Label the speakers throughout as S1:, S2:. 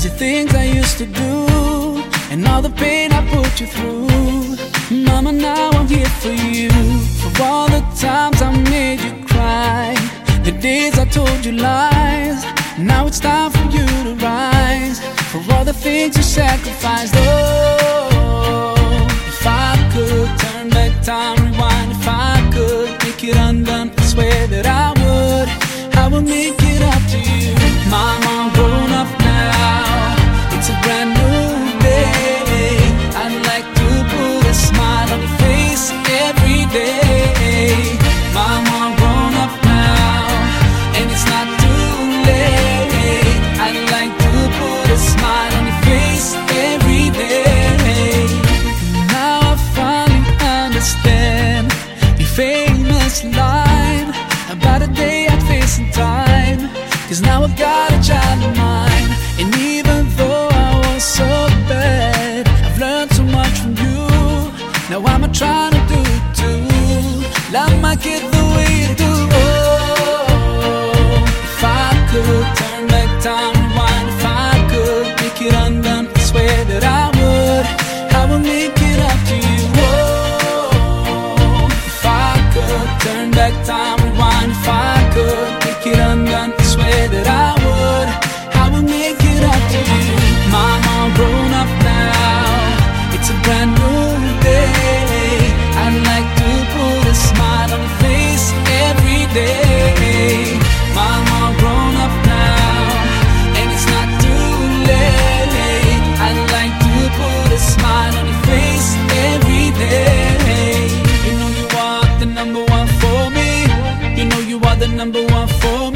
S1: crazy things I used to do And all the pain I put you through. Mama, now I'm here for you. For all the times I made you cry The days I told you lies. Now it's time for you to rise. For all the things you sacrificed Oh, if I could turn back time, rewind. If I could make it undone I swear that I would. I would make it up to you. Mama, it's a brand new day. I'd like to put a smile on your face every day. Mama, grown up now, and it's not too late. I'd like to put a smile on your face every day. Now I finally understand your famous line about a day I'd face in time. Cause now I've got a child Now I'm trying to do it too. Love my kid You are the number one for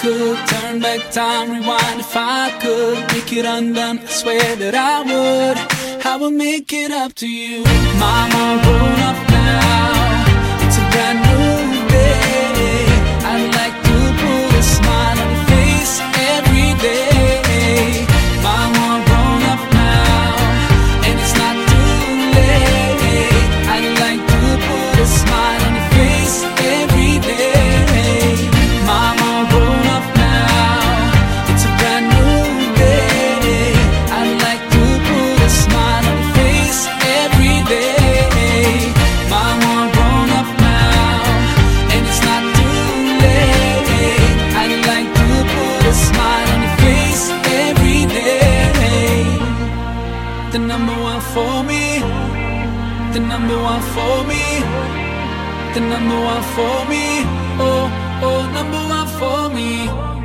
S1: could turn back time, rewind. If I could make it undone, I swear that I would. I would make it up to you. Mama, grown up now. It's a brand new the number one for me, the number one for me, oh, oh, number one for me.